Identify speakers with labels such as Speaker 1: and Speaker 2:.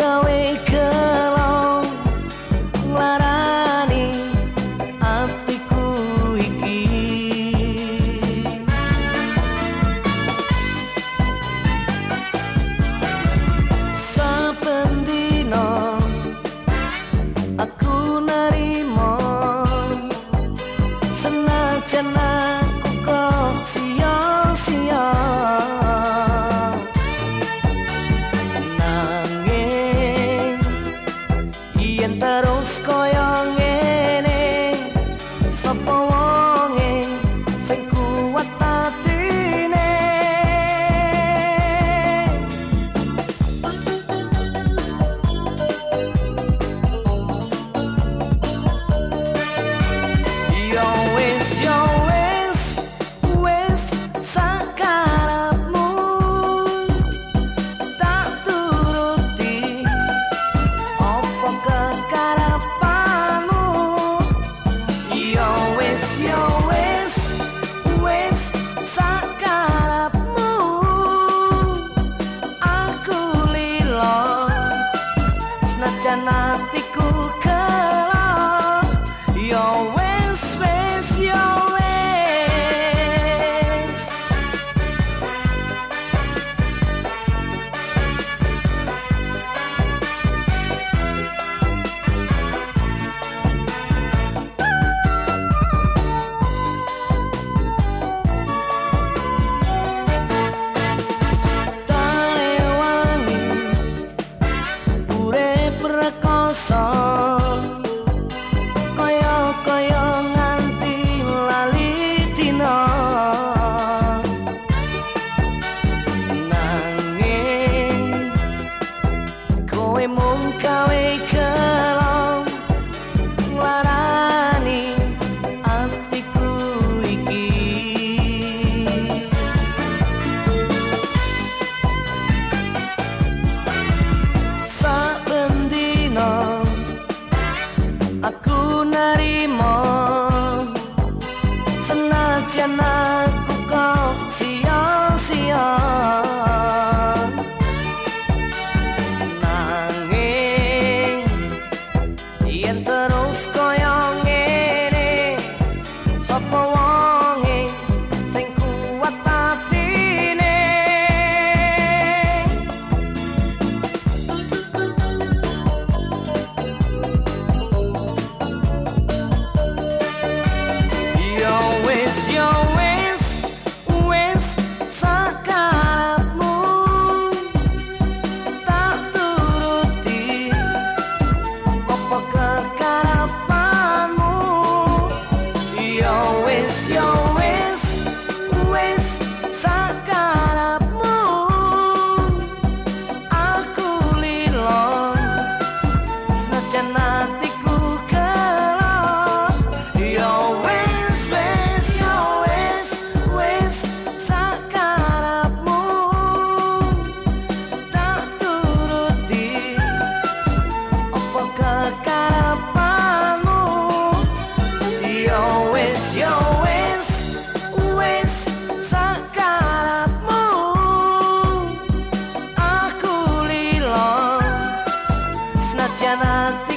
Speaker 1: gawe kelong larani atiku iki. Saben dino aku narimo senajan such Mong 歌 Jamaat